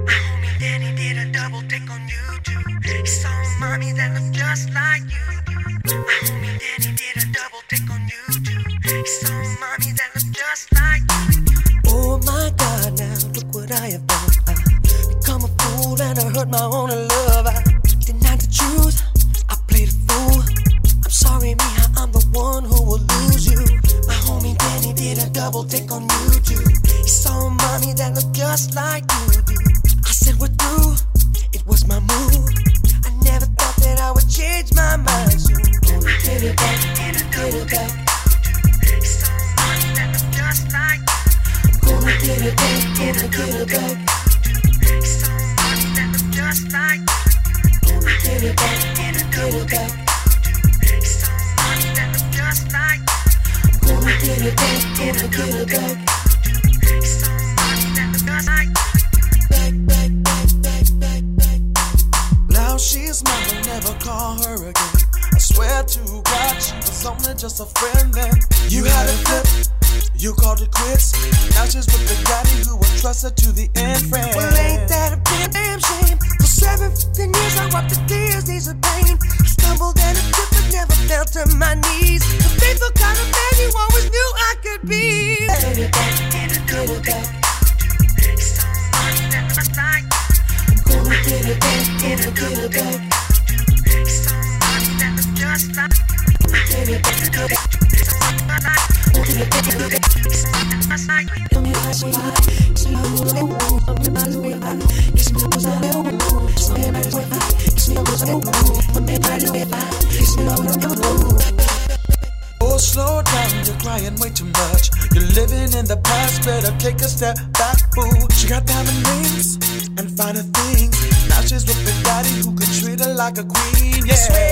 My homie Danny did a double take on YouTube. He saw mommy that looked just like you. My homie Danny did a double take on YouTube. He saw mommy that looked just like you. Oh my God, now look what I have done. I become a fool and I hurt my own love. I denied the truth. I played a fool. I'm sorry, Mia, I'm the one who will lose you. My homie Danny did a double take on YouTube. He saw mommy that looked just like you said we're through. It was my move. I never thought that I would change my mind. Gonna get it back, it back. Looked just like you. Gonna get it back, gonna get it back. Gonna get it back, gonna get it back. Gonna get it back, gonna get it back. Now she's mine, will never call her again. I swear to God, she was only just a friend then. You had a flip, you called it quits. Now she's with the daddy who would trust her to the end, friend. Oh, slow down, you're crying way too much. You're living in the past, better take a step back, boo. She got diamond rings and finer things. Now she's with the daddy who could treat her like a queen, yeah.